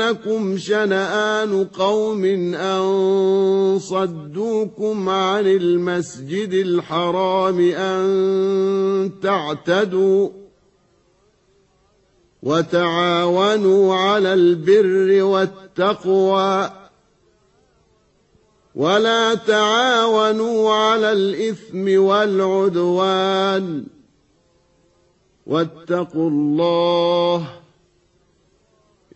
يجرمنكم شنآن قوم أن صدوكم عن المسجد الحرام أن تعتدوا وتعاونوا على البر والتقوى ولا تعاونوا على الإثم والعدوان واتقوا الله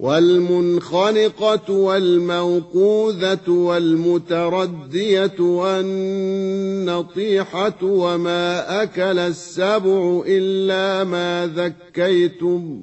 والمنخنقة والموقوذة والمتردية والنطيحة وما أكل السبع إلا ما ذكيتم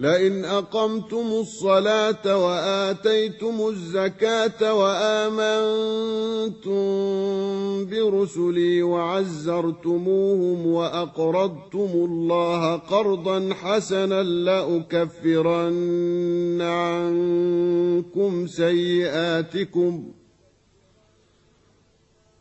لئن أقمتم الصلاة وآتيتم الزكاة وآمنتم برسلي وعزرتموهم وأقرضتم الله قرضا حسنا لأكفرن عنكم سيئاتكم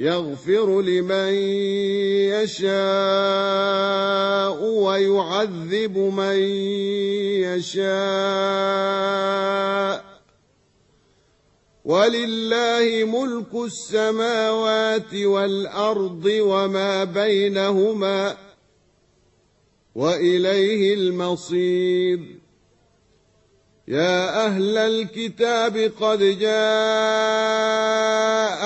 يغفر لمن يشاء ويعذب من يشاء. ولله ملك السماوات والأرض وما بينهما وإليه المصير. يا أهل الكتاب قد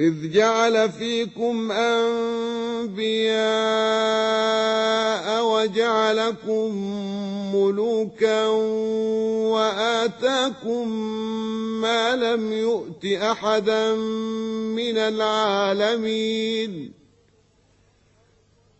إذ جعل فيكم أنبياء وجعلكم ملوكا وآتاكم ما لم يؤت أحدا من العالمين.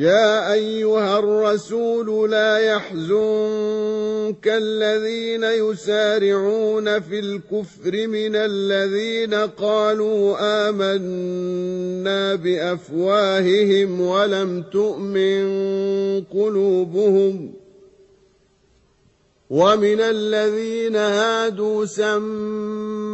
يا أيها الرسول لا يحزنك الذين يسارعون في الكفر من الذين قالوا آمنا بأفواههم ولم تؤمن قلوبهم ومن الذين هادوا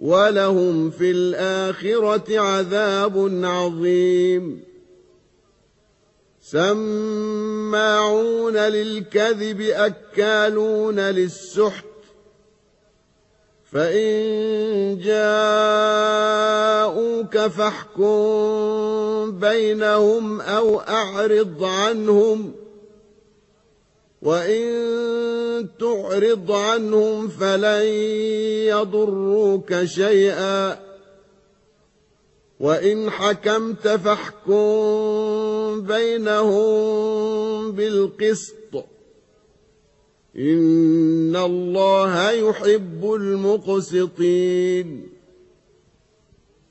ولهم في الآخرة عذاب عظيم. سماعون للكذب أكالون للسحت. فإن جاءوك فاحكم بينهم أو أعرض عنهم. وإن تعرض عنهم فلن يضروك شيئا وإن حكمت فاحكم بينهم بالقسط إن الله يحب المقسطين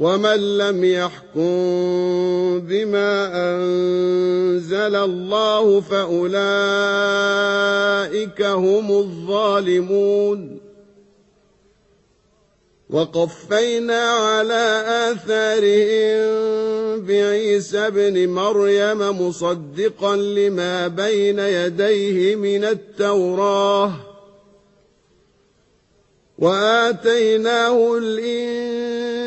ومن لم يحكم بما أنزل الله فأولئك هم الظالمون. وقفينا على آثارهم بعيسى ابن مريم مصدقا لما بين يديه من التوراه. وآتيناه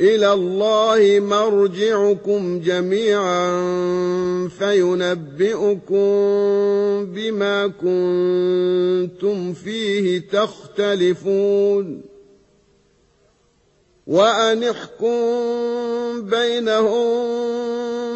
إلى الله مرجعكم جميعا فينبئكم بما كنتم فيه تختلفون. وأن احكم بينهم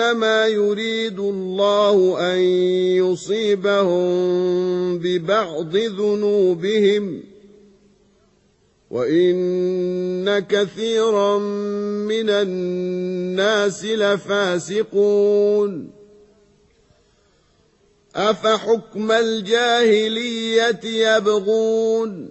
أنما يريد الله أن يصيبهم ببعض ذنوبهم وإن كثيرا من الناس لفاسقون. أفحكم الجاهلية يبغون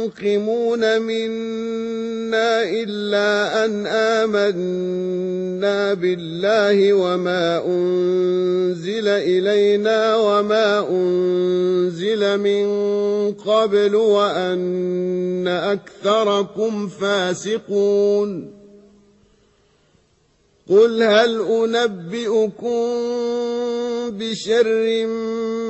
ينقمون منا إلا أن آمنا بالله وما أنزل إلينا وما أنزل من قبل وأن أكثركم فاسقون قل هل أنبئكم بشر من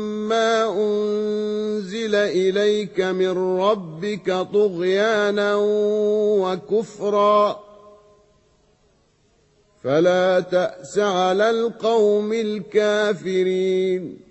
أنزل إليك من ربك طغيانا وكفرا. فلا تأس على القوم الكافرين.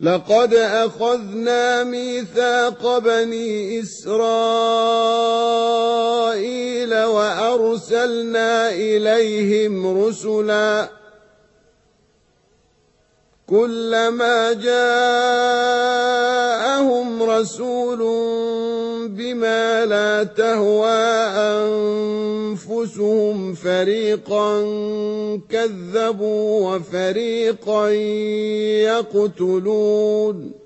لقد أخذنا ميثاق بني إسرائيل وأرسلنا إليهم رسلا كلما جاءهم رسول بما لا تهوى أنفسهم فريقا كذبوا وفريقا يقتلون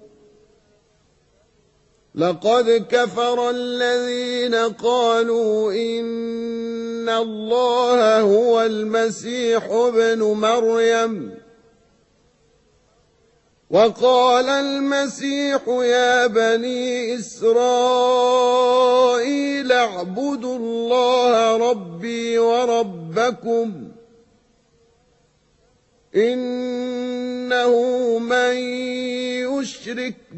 لقد كفر الذين قالوا إن الله هو المسيح ابن مريم. وقال المسيح يا بني إسرائيل اعبدوا الله ربي وربكم. إنه من يشرك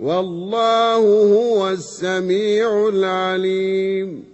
والله هو السميع العليم.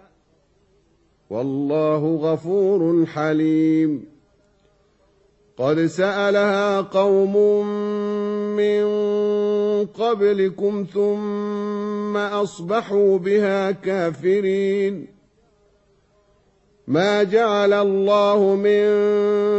والله غفور حليم. قد سألها قوم من قبلكم ثم أصبحوا بها كافرين. ما جعل الله من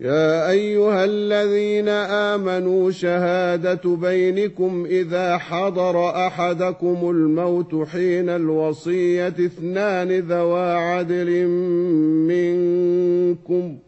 يا أيها الذين آمنوا شهادة بينكم إذا حضر أحدكم الموت حين الوصية اثنان ذوى عدل منكم ۖ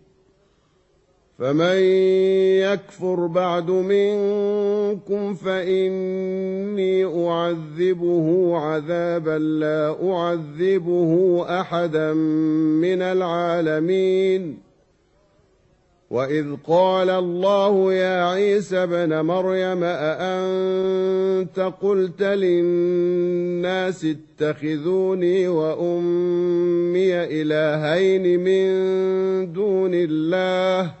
فمن يكفر بعد منكم فإني أعذبه عذابا لا أعذبه أحدا من العالمين. وإذ قال الله يا عيسى ابن مريم أأنت قلت للناس اتخذوني وأمي إلهين من دون الله؟